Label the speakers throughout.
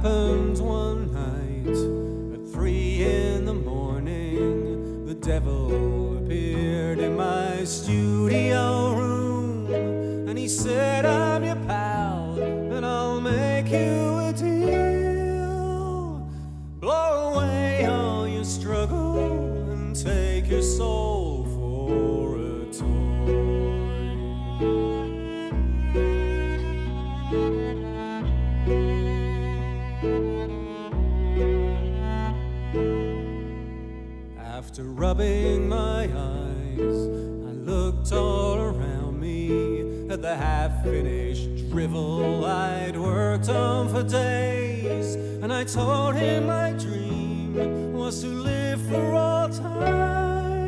Speaker 1: happened one night at three in the morning. The devil appeared in my studio room and he said, I'm your pal and I'll make you a deal. Blow away all your struggle and take your soul. rubbing my eyes. I looked all around me at the half finished drivel I'd worked on for days. And I told him my dream was to live for all time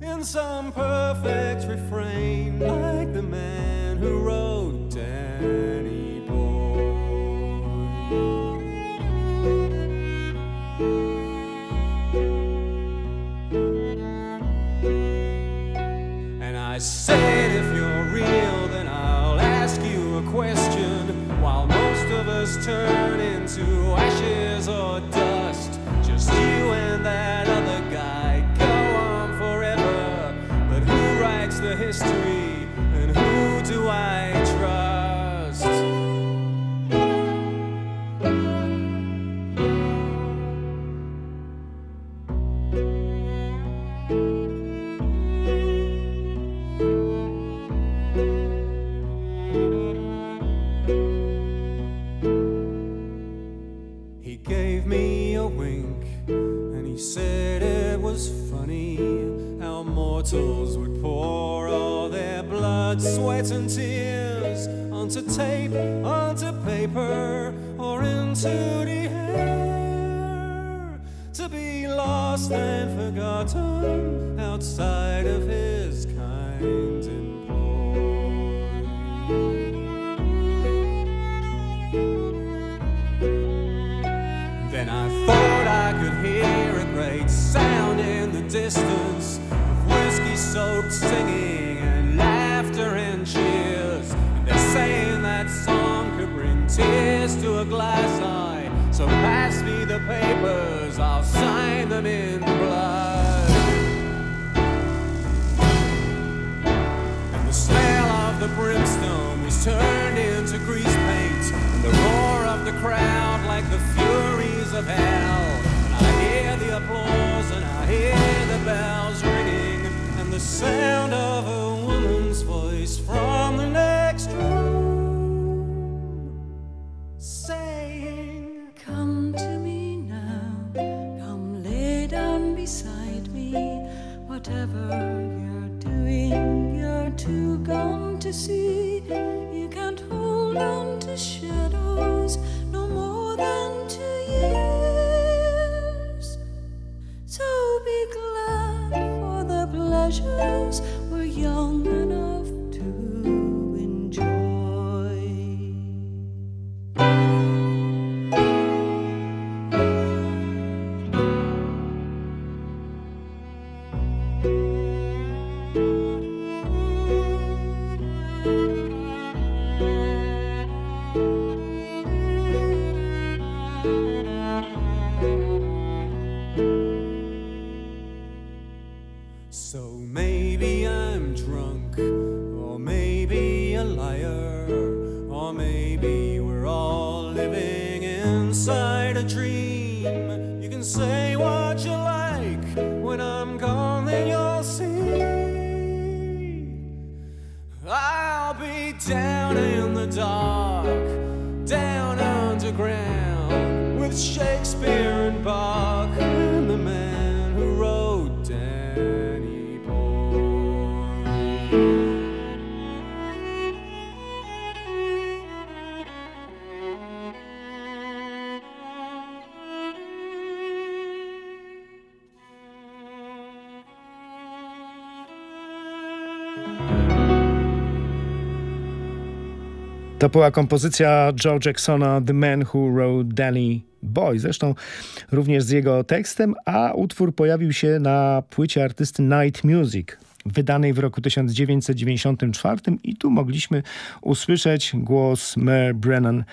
Speaker 1: in some perfect refrain. Soaked singing and laughter and cheers. And they're saying that song could bring tears to a glass eye. So pass me the papers, I'll sign them in blood. And the smell of the brimstone is turned into grease paint, and the roar of the crowd like the furies of hell. And I hear the applause, and I hear the bells and the sound of a woman's voice from the next
Speaker 2: down
Speaker 1: in the dark,
Speaker 3: To była kompozycja Joe Jacksona The Man Who Wrote Danny Boy, zresztą również z jego tekstem, a utwór pojawił się na płycie artysty Night Music, wydanej w roku 1994 i tu mogliśmy usłyszeć głos Mer Brennan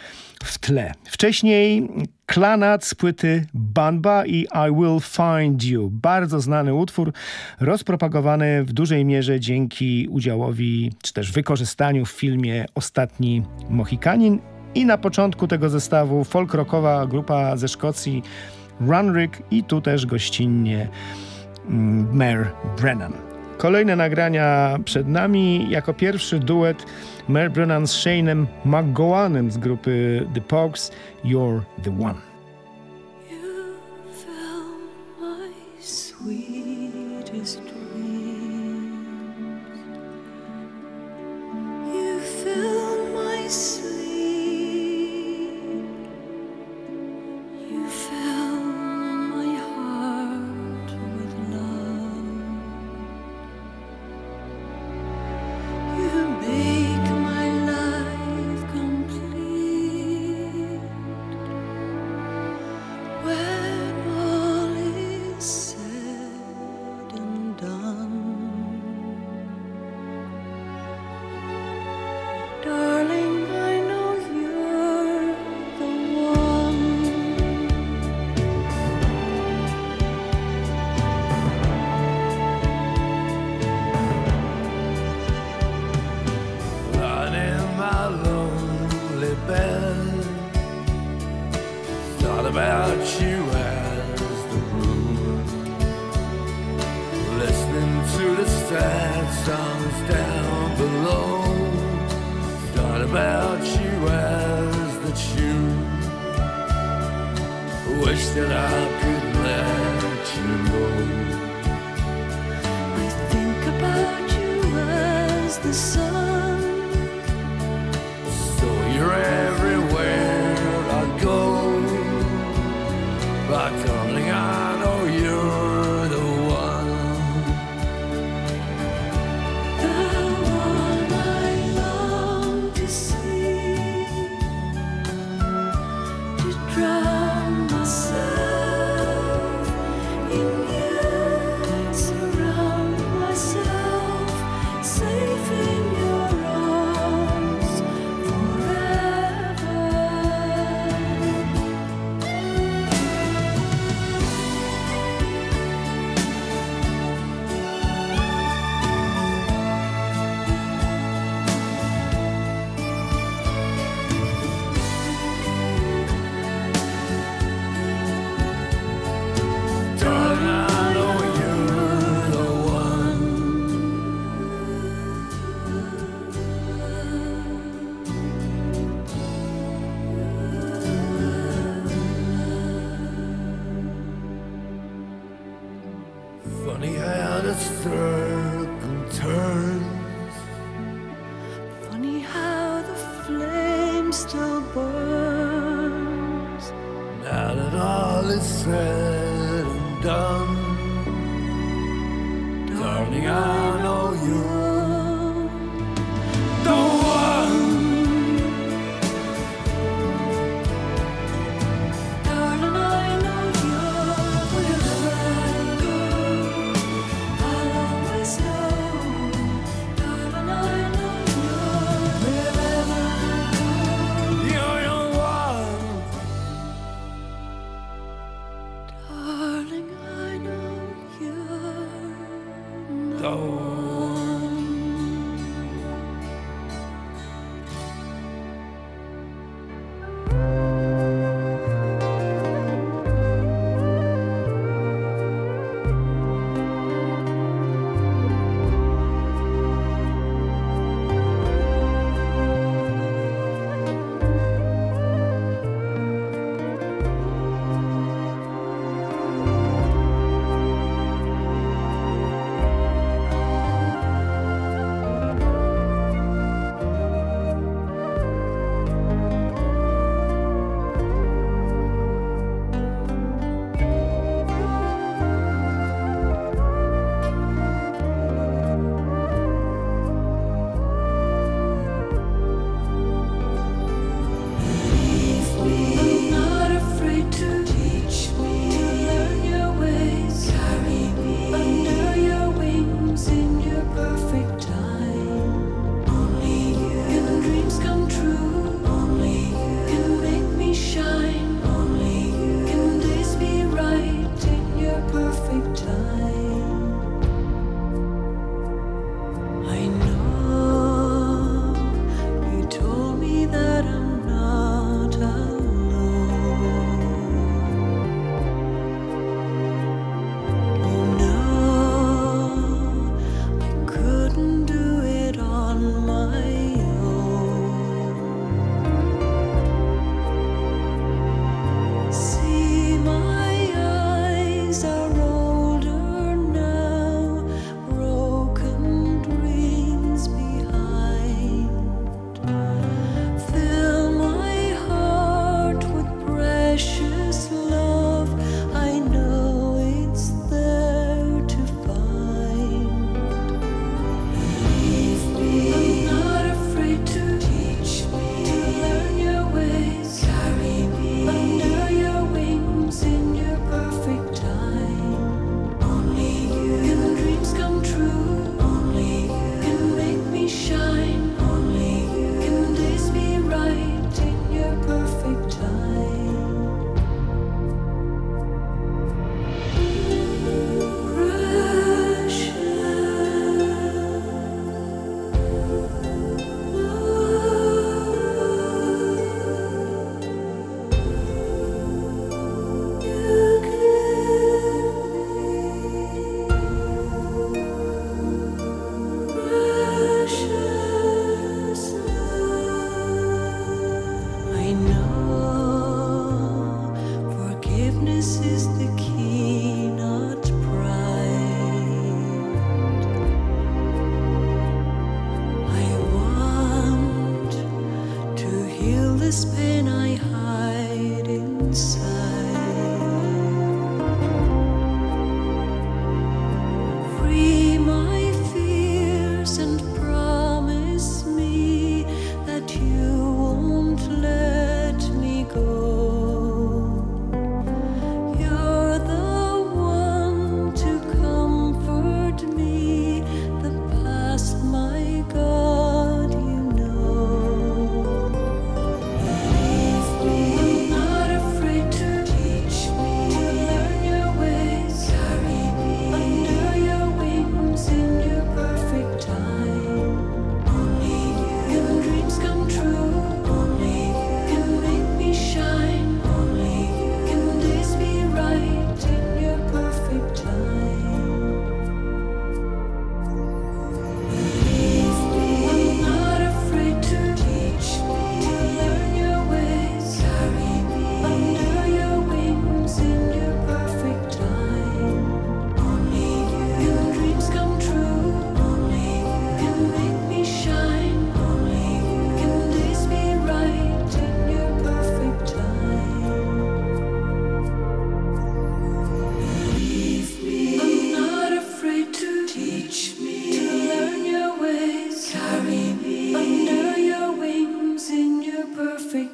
Speaker 3: w tle. Wcześniej Klanat z płyty Banba i I Will Find You. Bardzo znany utwór, rozpropagowany w dużej mierze dzięki udziałowi, czy też wykorzystaniu w filmie Ostatni Mohikanin. I na początku tego zestawu folk rockowa grupa ze Szkocji Runrig i tu też gościnnie mm, Mer Brennan. Kolejne nagrania przed nami. Jako pierwszy duet Mer Brennan z Shane'em McGowanem z grupy The Pogues You're the One.
Speaker 2: You my sweetest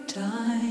Speaker 2: time.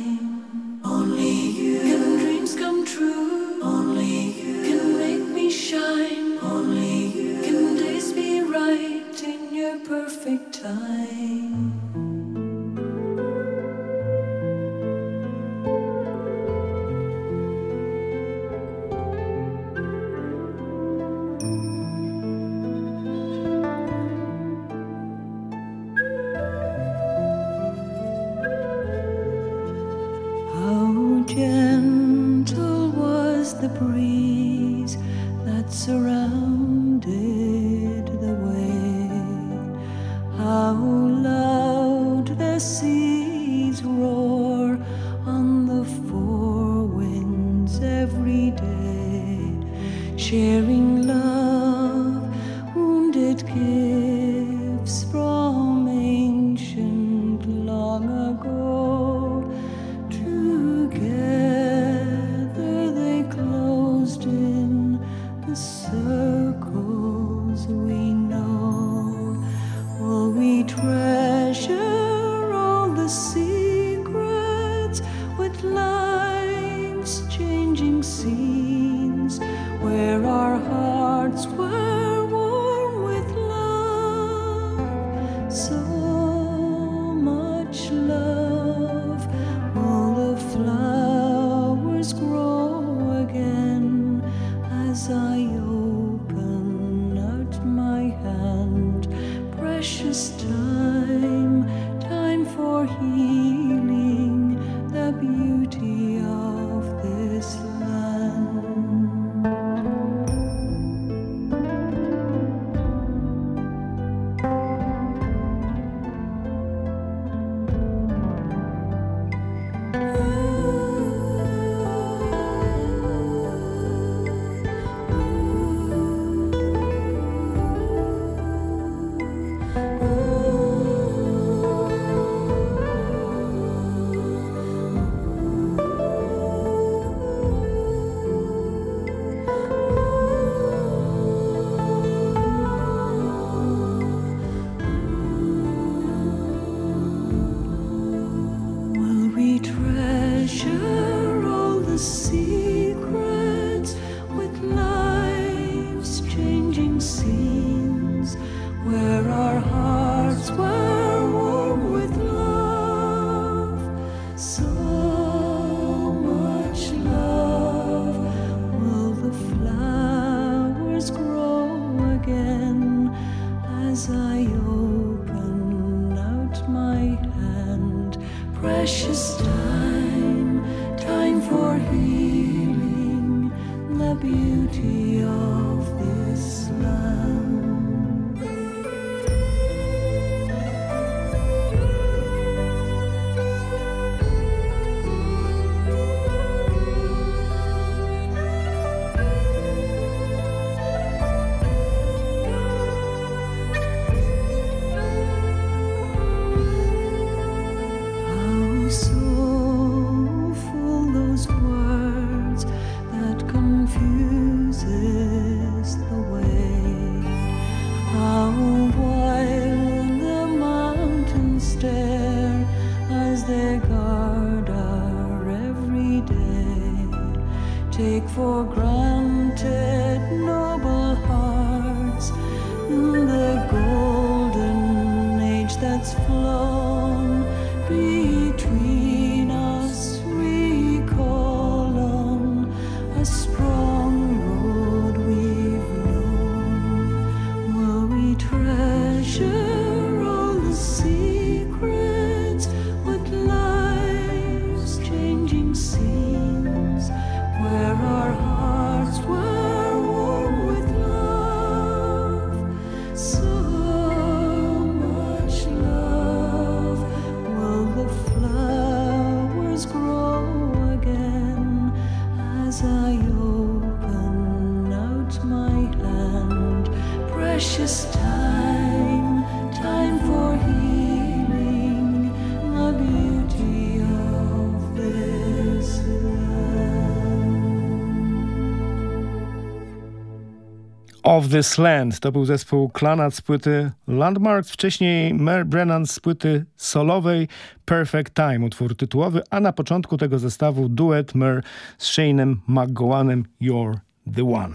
Speaker 2: Take for granted Of This Land
Speaker 3: to był zespół Clanat z płyty Landmarks, wcześniej Mer Brennan z płyty solowej Perfect Time, utwór tytułowy, a na początku tego zestawu duet Mer z Shane'em McGowanem You're the One.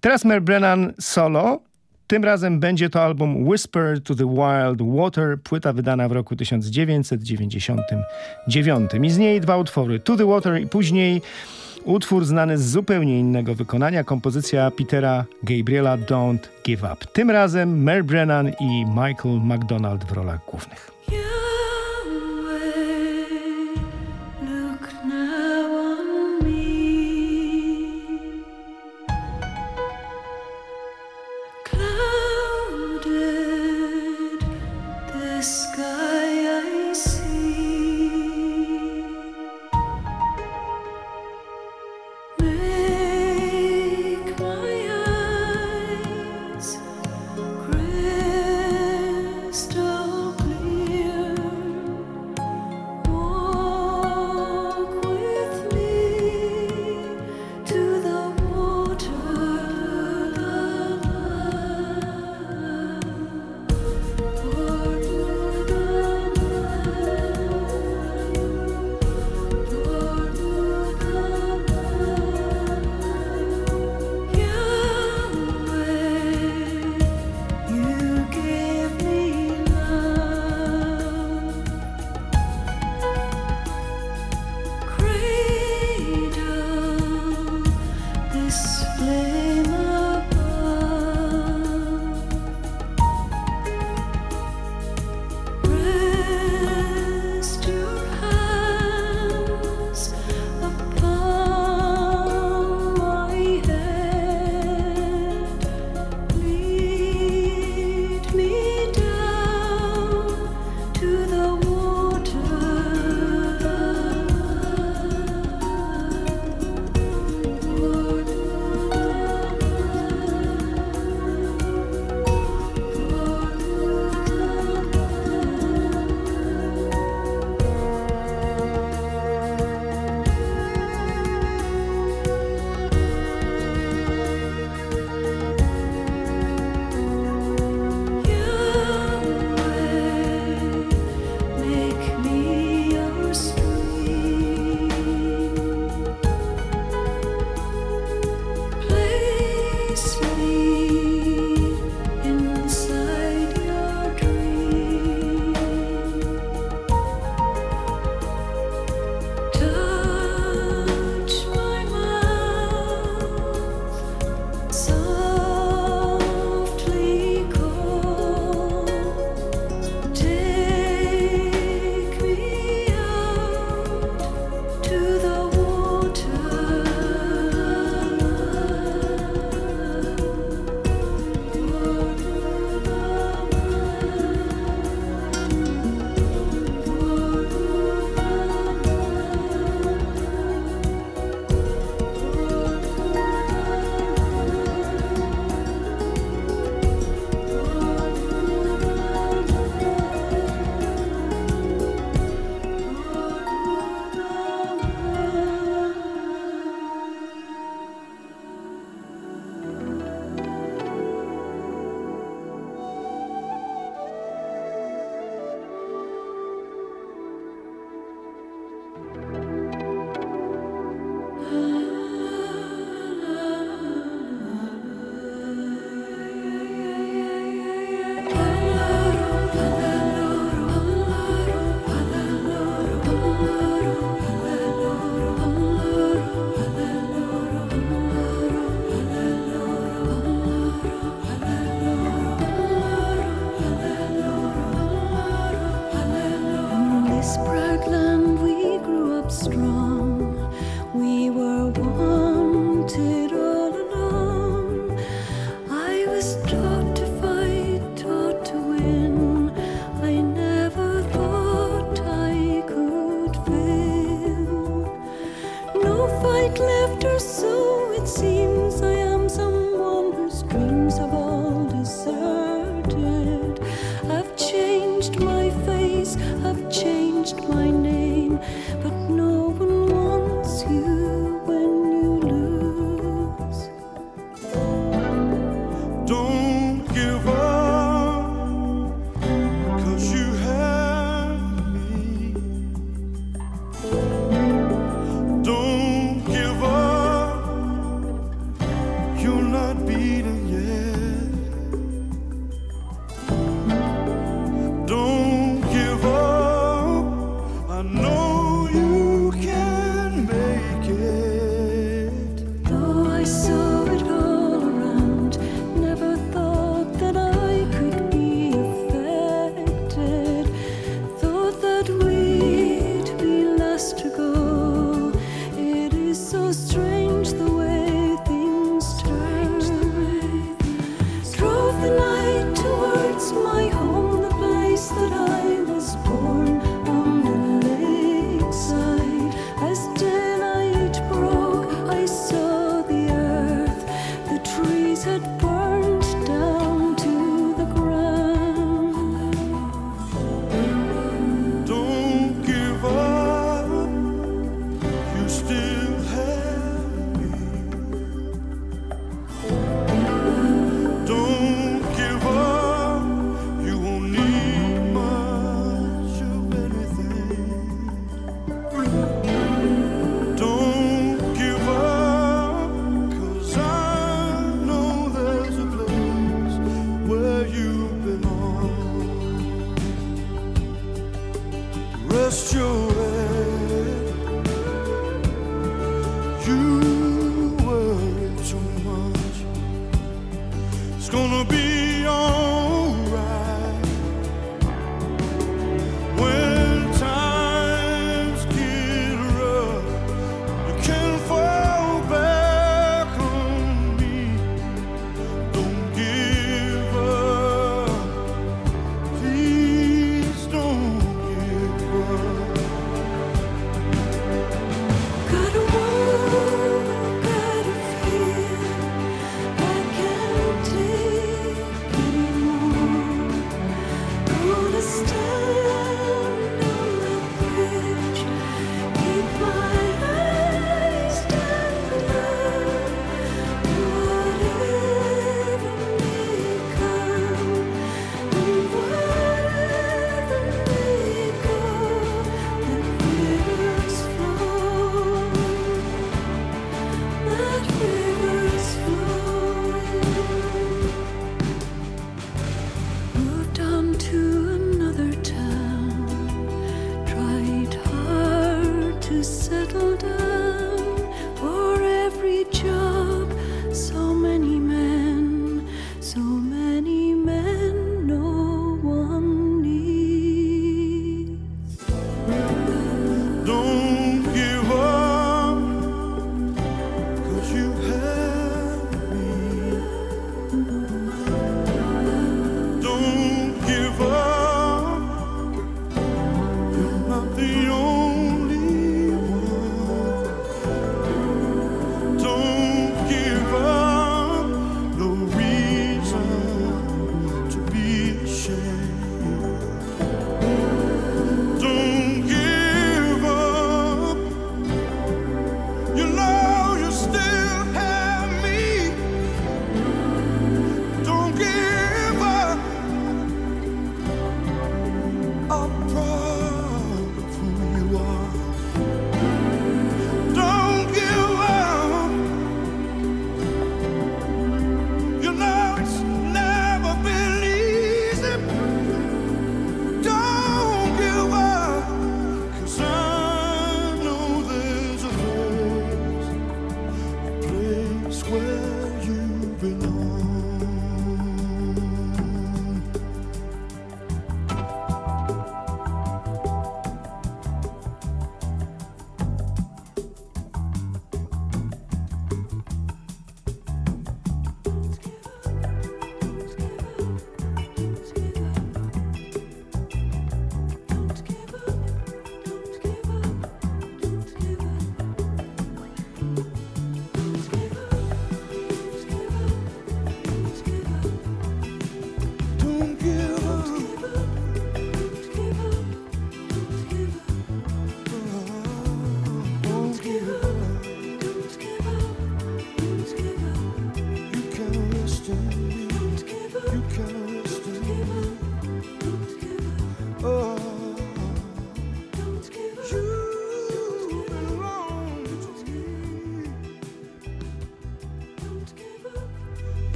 Speaker 3: Teraz Mer Brennan solo. Tym razem będzie to album Whisper to the Wild Water, płyta wydana w roku 1999. I z niej dwa utwory, To the Water i później Utwór znany z zupełnie innego wykonania, kompozycja Petera Gabriela Don't Give Up. Tym razem Mer Brennan i Michael McDonald w rolach głównych.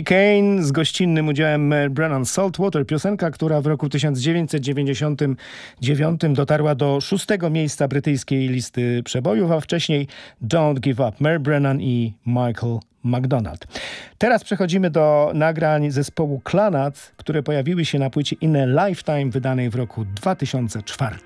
Speaker 2: Chicane z gościnnym udziałem Mel Brennan Saltwater, piosenka, która w roku 1999 dotarła do szóstego miejsca brytyjskiej listy przebojów, a wcześniej Don't Give Up, Mel Brennan i Michael McDonald. Teraz przechodzimy do nagrań zespołu Clanat, które pojawiły się na płycie In a Lifetime wydanej w roku 2004.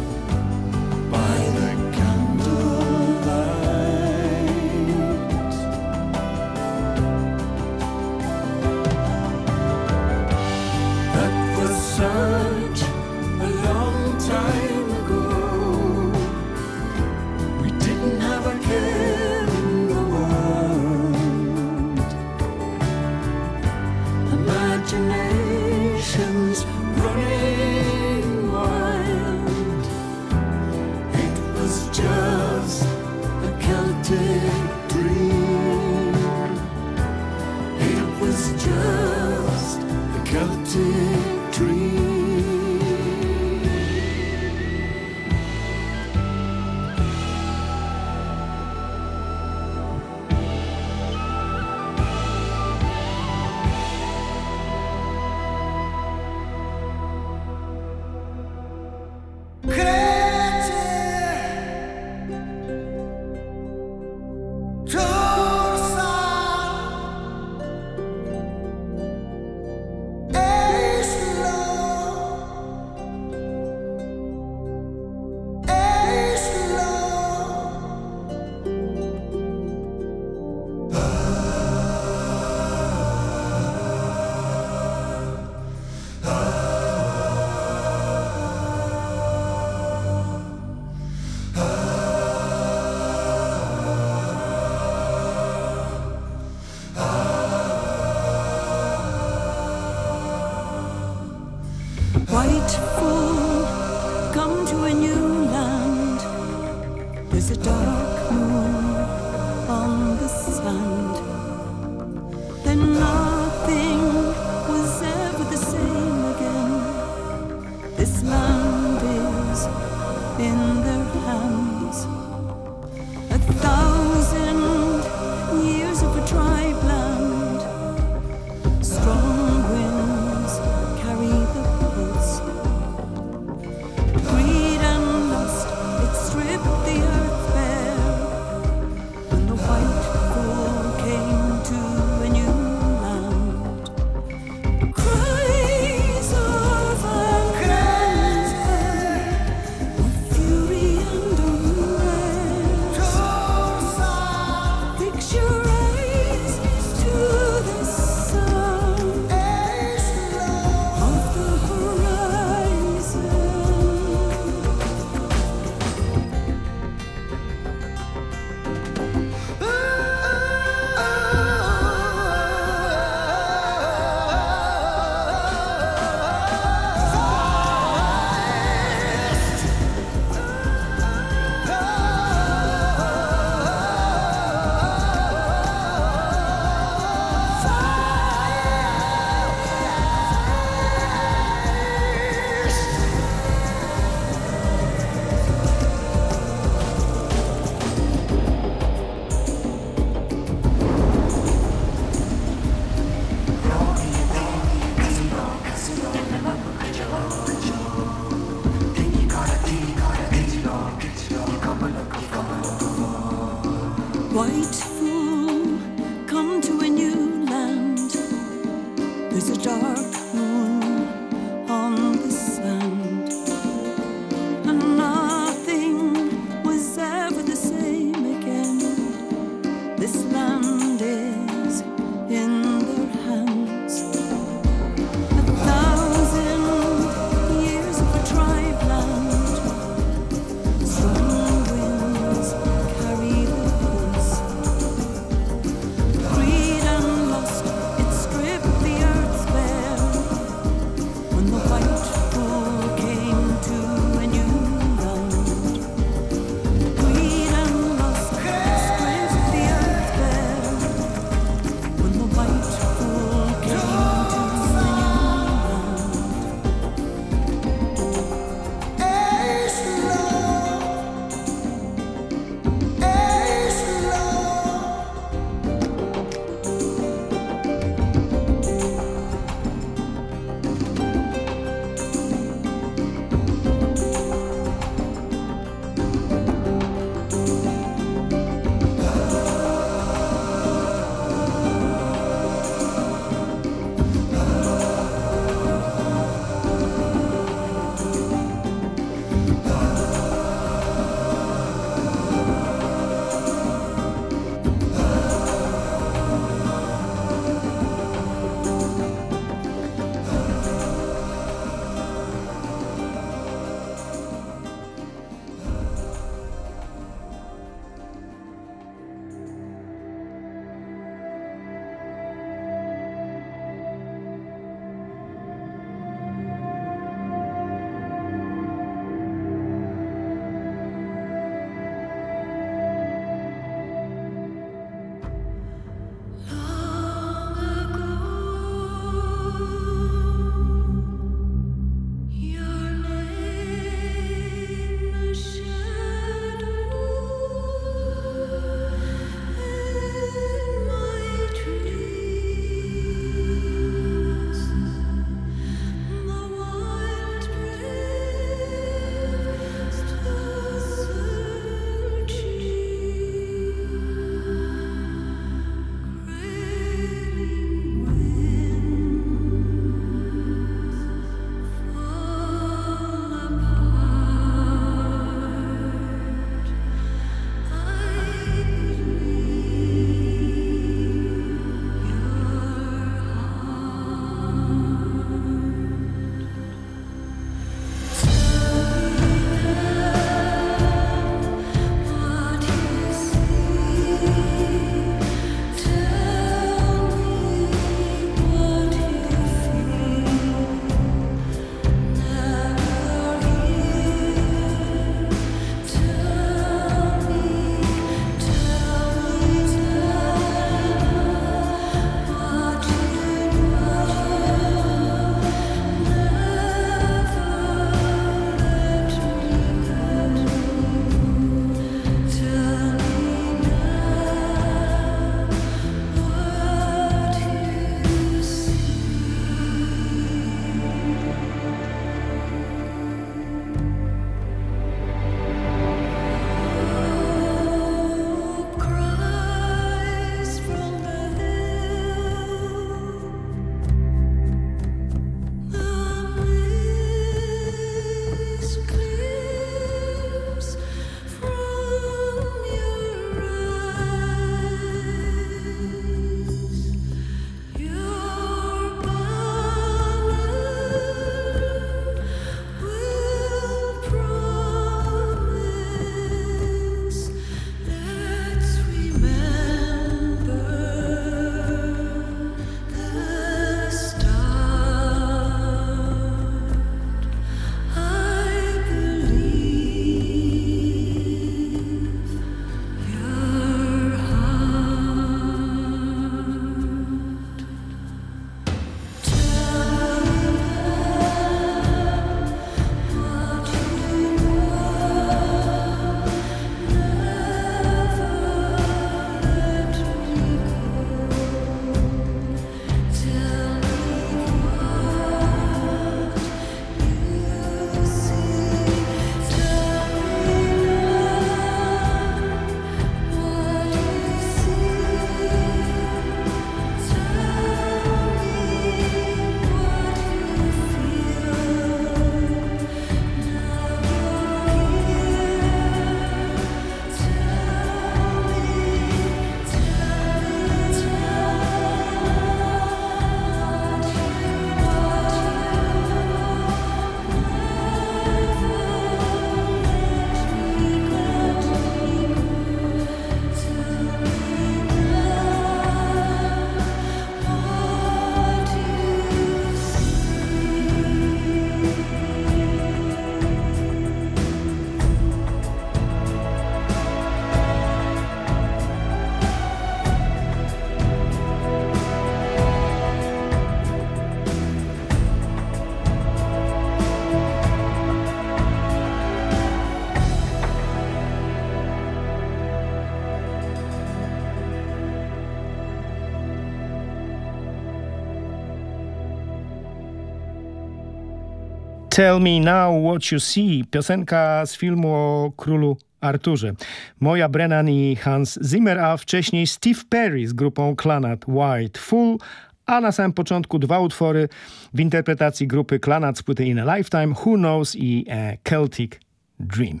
Speaker 2: Tell Me Now What You See, piosenka z filmu o królu Arturze. Moja Brennan i Hans Zimmer, a wcześniej Steve Perry z grupą Clanat White Full, a na samym początku dwa utwory w interpretacji grupy Clanat z płyty In a Lifetime, Who Knows i A Celtic Dream.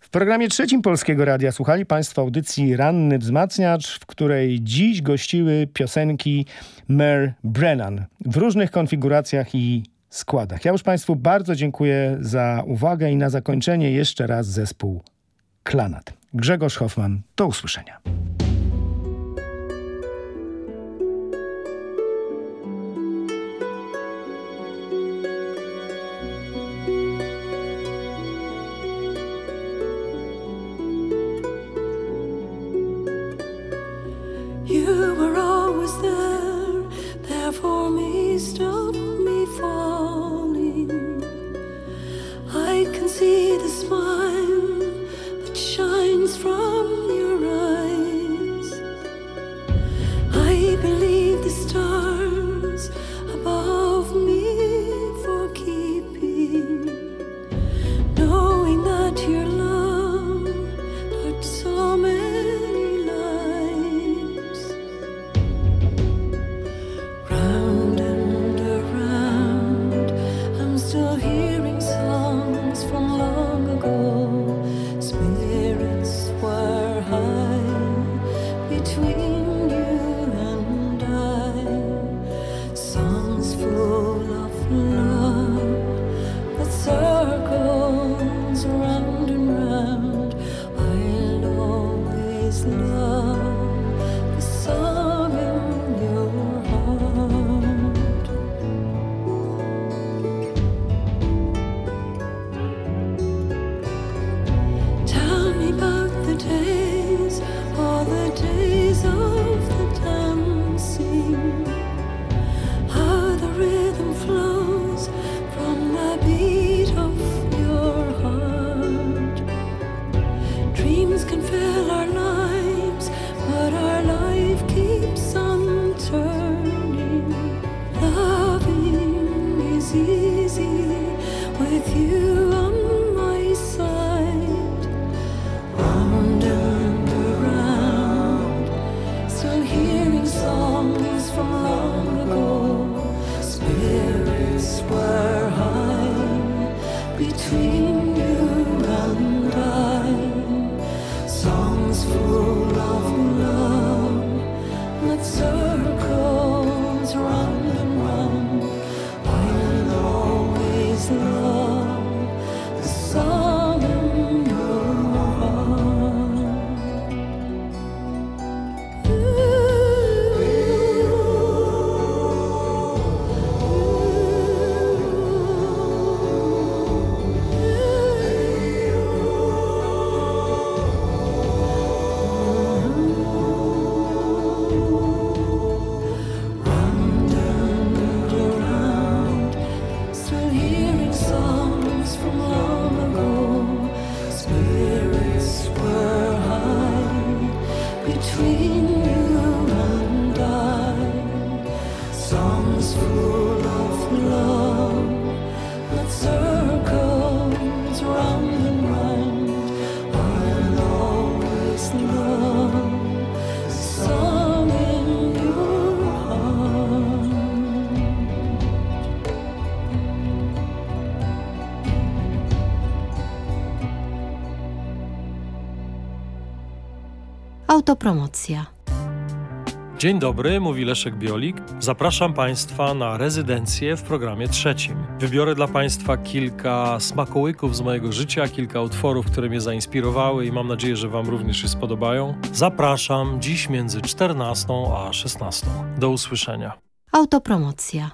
Speaker 2: W programie trzecim Polskiego Radia słuchali Państwo audycji Ranny Wzmacniacz, w której dziś gościły piosenki Mer Brennan w różnych konfiguracjach i składach. Ja już Państwu bardzo dziękuję za uwagę i na zakończenie jeszcze raz zespół Klanat. Grzegorz Hoffman, do usłyszenia.
Speaker 4: Autopromocja.
Speaker 5: Dzień dobry, mówi Leszek Biolik. Zapraszam Państwa na rezydencję w programie trzecim. Wybiorę dla Państwa kilka smakołyków z mojego życia, kilka utworów, które mnie zainspirowały i mam nadzieję, że Wam również się spodobają. Zapraszam dziś między 14 a 16. Do usłyszenia.
Speaker 4: Autopromocja.